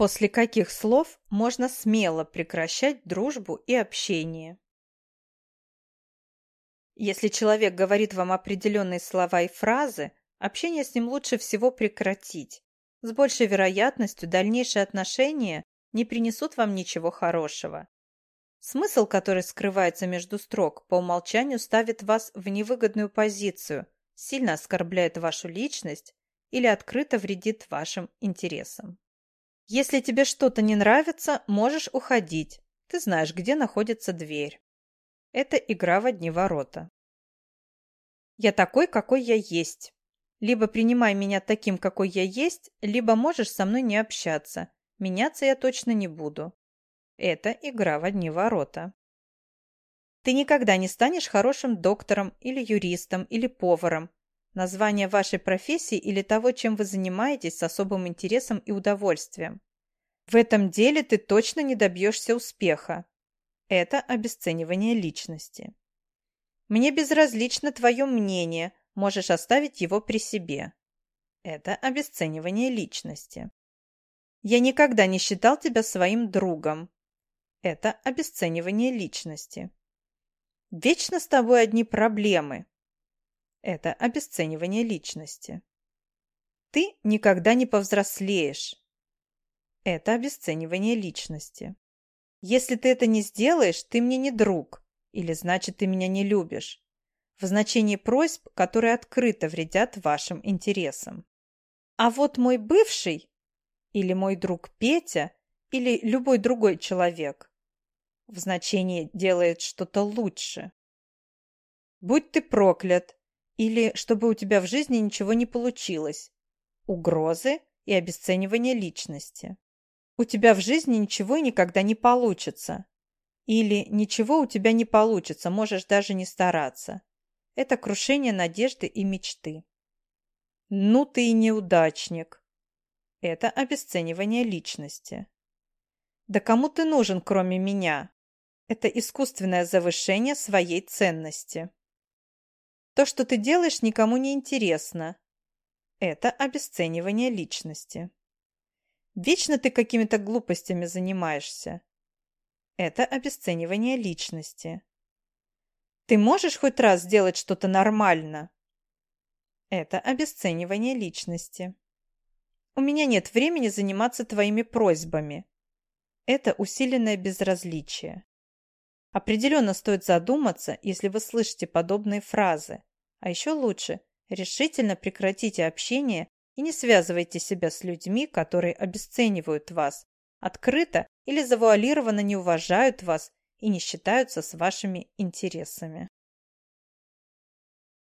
После каких слов можно смело прекращать дружбу и общение? Если человек говорит вам определенные слова и фразы, общение с ним лучше всего прекратить. С большей вероятностью дальнейшие отношения не принесут вам ничего хорошего. Смысл, который скрывается между строк, по умолчанию ставит вас в невыгодную позицию, сильно оскорбляет вашу личность или открыто вредит вашим интересам. Если тебе что-то не нравится, можешь уходить. Ты знаешь, где находится дверь. Это игра в одни ворота. Я такой, какой я есть. Либо принимай меня таким, какой я есть, либо можешь со мной не общаться. Меняться я точно не буду. Это игра в одни ворота. Ты никогда не станешь хорошим доктором или юристом или поваром. Название вашей профессии или того, чем вы занимаетесь с особым интересом и удовольствием. В этом деле ты точно не добьешься успеха. Это обесценивание личности. Мне безразлично твое мнение, можешь оставить его при себе. Это обесценивание личности. Я никогда не считал тебя своим другом. Это обесценивание личности. Вечно с тобой одни проблемы. Это обесценивание личности. Ты никогда не повзрослеешь. Это обесценивание личности. Если ты это не сделаешь, ты мне не друг. Или значит, ты меня не любишь. В значении просьб, которые открыто вредят вашим интересам. А вот мой бывший, или мой друг Петя, или любой другой человек, в значении делает что-то лучше. Будь ты проклят, или чтобы у тебя в жизни ничего не получилось. Угрозы и обесценивание личности. У тебя в жизни ничего и никогда не получится. Или ничего у тебя не получится, можешь даже не стараться. Это крушение надежды и мечты. Ну ты и неудачник. Это обесценивание личности. Да кому ты нужен, кроме меня? Это искусственное завышение своей ценности. То, что ты делаешь, никому не интересно. Это обесценивание личности. Вечно ты какими-то глупостями занимаешься. Это обесценивание личности. Ты можешь хоть раз сделать что-то нормально? Это обесценивание личности. У меня нет времени заниматься твоими просьбами. Это усиленное безразличие. Определенно стоит задуматься, если вы слышите подобные фразы. А еще лучше, решительно прекратите общение и не связывайте себя с людьми, которые обесценивают вас, открыто или завуалированно не уважают вас и не считаются с вашими интересами.